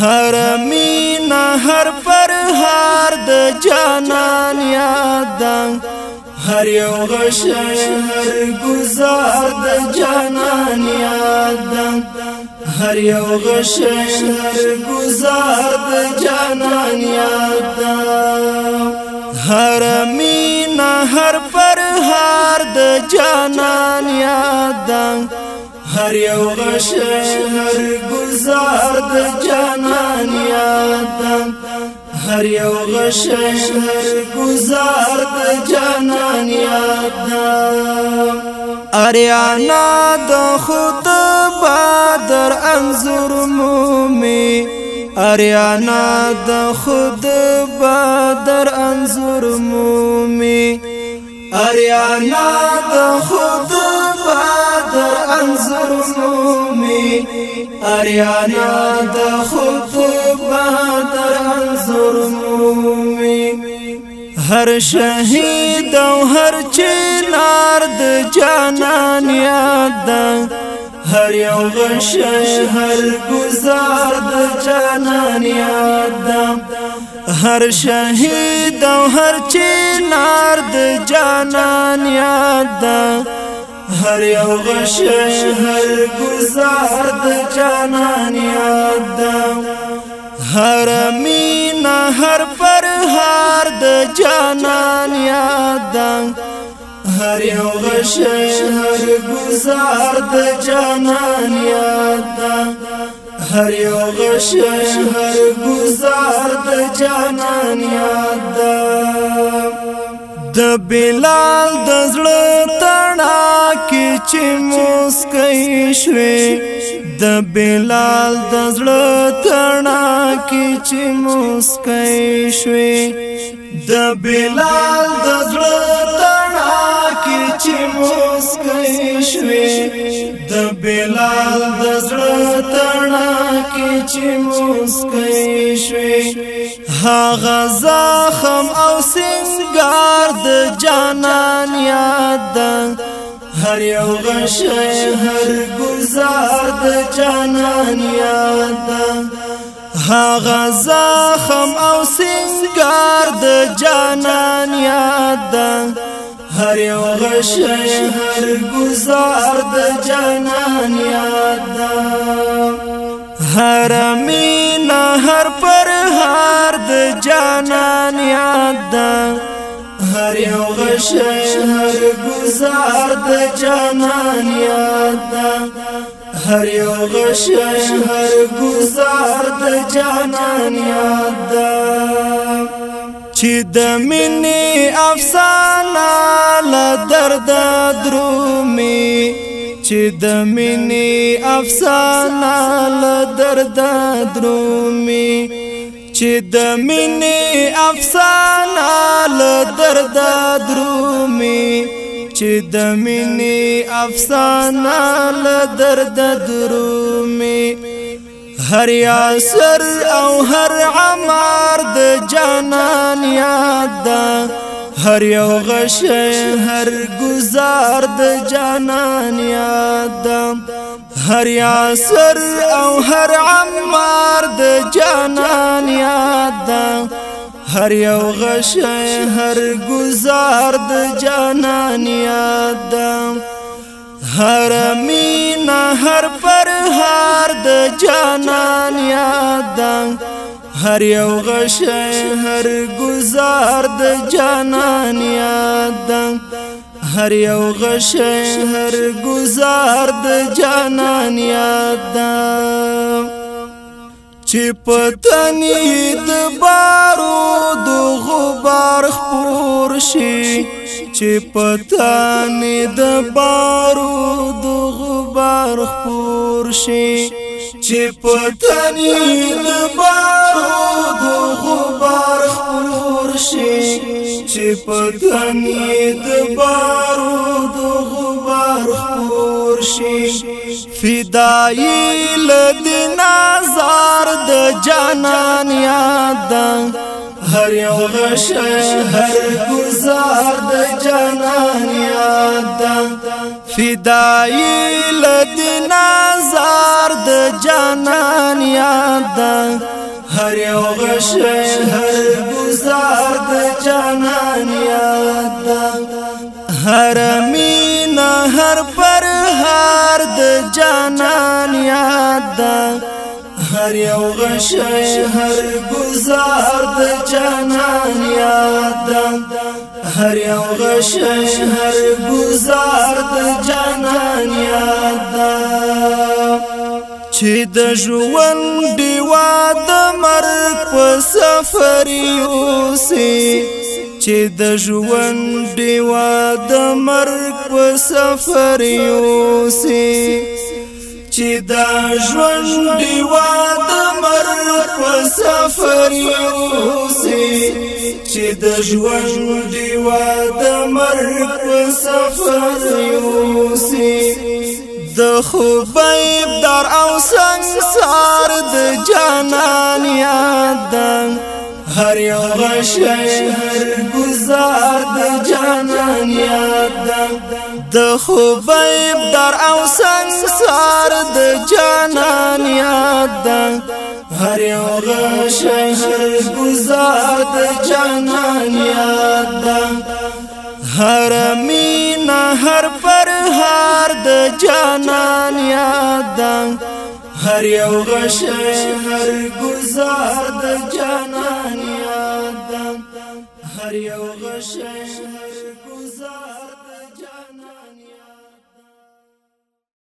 هر مینا هر پر هار د جانان یادان هر یو غش هر گزار د جانان یادان هر یو غش هر گزار د جانان یادان هر مینا هر پر هار د جانان یادان هر یو غشه هر گزار د جانان یاد هر یو غشه هر گزار د جانان یاد اریانا د خود بادر انزور مومي اریانا د خود بادر انزور مومي اریانا د خود د انزرونو می اریانا د خطب د انزرونو می هر شهید او هر چنار د جانان یاد هر یو غش هر گزار د جانان یاد هر شهید او هر چنار د جانان یاد هر یو غشه هر گزار د جانان یاد هر مینا هر پر هار د جانان یاد هر یو غشه هر گزار د جانان یاد هر یو غشه هر گزار د جانان یاد د بلال د زړه چې مسکې شوې د بلال د زړه تڼا کې چې مسکې شوې د بلال د زړه تڼا کې چې مسکې شوې د بلال د زړه تڼا کې چې مسکې شوې ها غزا خم او سنگار د جانان یاد هر یو غشی هر گزار د جانان یاد ها غزا خم او سنگار د جانان یاد هر یو غشی هر گزار د جانان یاد هر مینا هر پر هار د جانان یاد هر یو غشی هر گزار د جانان یاد دا هر یو غشی هر گزار د جانان یاد دا چې د منی افسانه ل درد درومي چې د منی افسانه ل درد درومي چې د مینې افسانه له درد درومي چې د مینې افسانه له درد درومي هر یا سر او هر عمر د جانان یاد هر یو غش هر گزار د جانان یاد هر یاسر او هر عمار د جانان یاد ده هر یو غشه هر گزار د جانان یاد هر مینا هر پرهار د جانان یاد هر یو غشه هر گزار د جانان یاد هر یو غشن هر گزار د جانان یاد دا چې پتنی د بارو د غبار خپور شي چې پتنی د بارو د غبار خپور شي چې پتنی د بارو د غبار خپور شي چې په تنې د بارو د غبار خور شي فدایي لدنا زار د جانان یاد هر یو غشه هر گزار د جانان یاد فدایي لدنا زار د جانان یاد هر یو غشه هر زار د جانان یاد هر مینا هر پر هر د جانان یاد هر یو غشای هر گزار د جانان یاد هر یو غشای هر گزار د جانان یاد چې د ژوند دیوا د مرګ په سفر یوسي چې د ژوند دیوا د مرګ په سفر یوسي چې د ژوند دیوا د مرګ په سفر یوسي چې د ژوند دیوا د مرګ په سفر یوسي د خوبیب در او سنگسار د جانان یادم هر یو غشهر گزار د جانان یادم د خوبیب در او سنگسار د جانان یادم هر یو غشهر گزار د جانان یادم هر مینا هر هر د جانان یاد هر یو غش هر گزار د جانان یاد هر یو غش